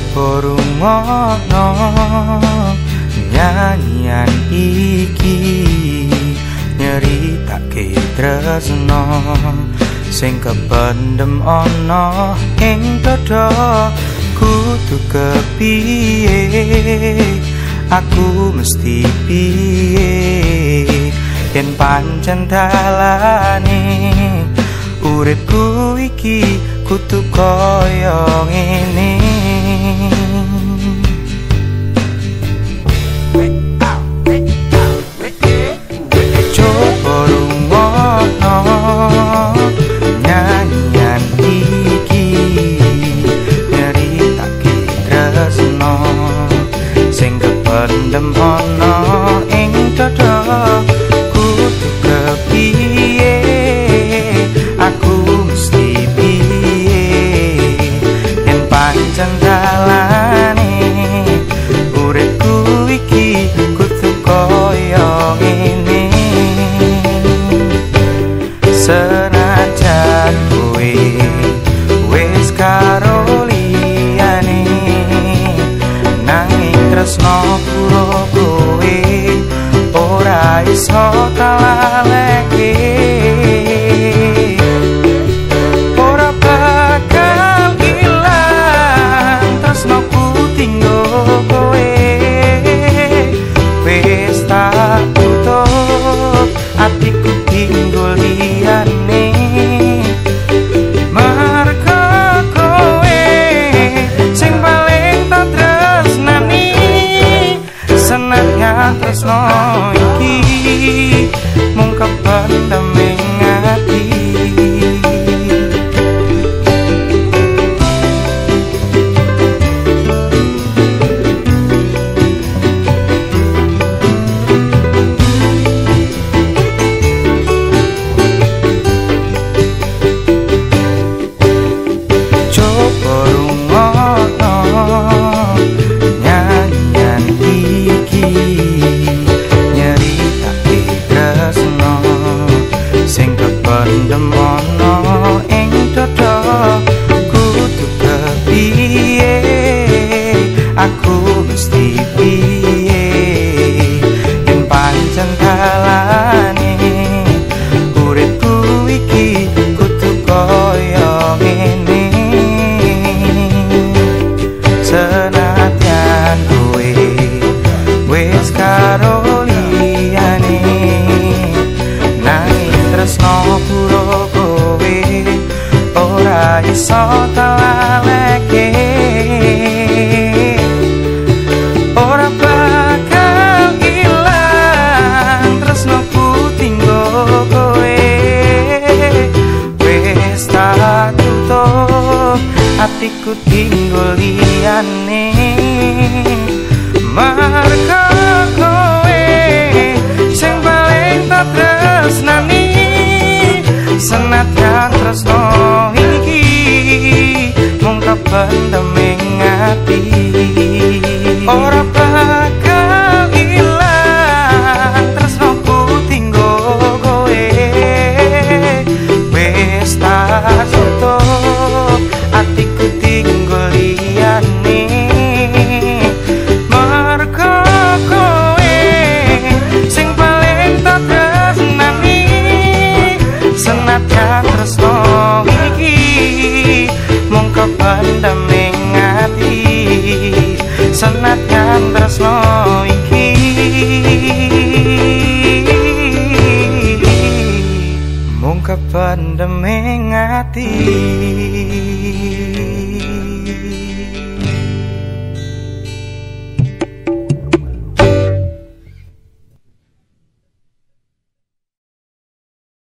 coba rungono nyanyian iki nyeritake tresno. Sing kependem ana ing dada kudu kepiye? Aku mesti piye? Yen pancen dalane uripku iki kudu koyo ngene it. Ora iso aku mesti piye? Yen pancen dalane uripku iki kudu koyo ngene. Senadyan kowe wis karo liyane nanging tresno kowe ora iso atiku tinggo liyane. Marka kowe sing paling tak tresnani. Senadyan tresno iki mung kependem kependem ing ati senadyan tresno iki. Mung kependem ing ati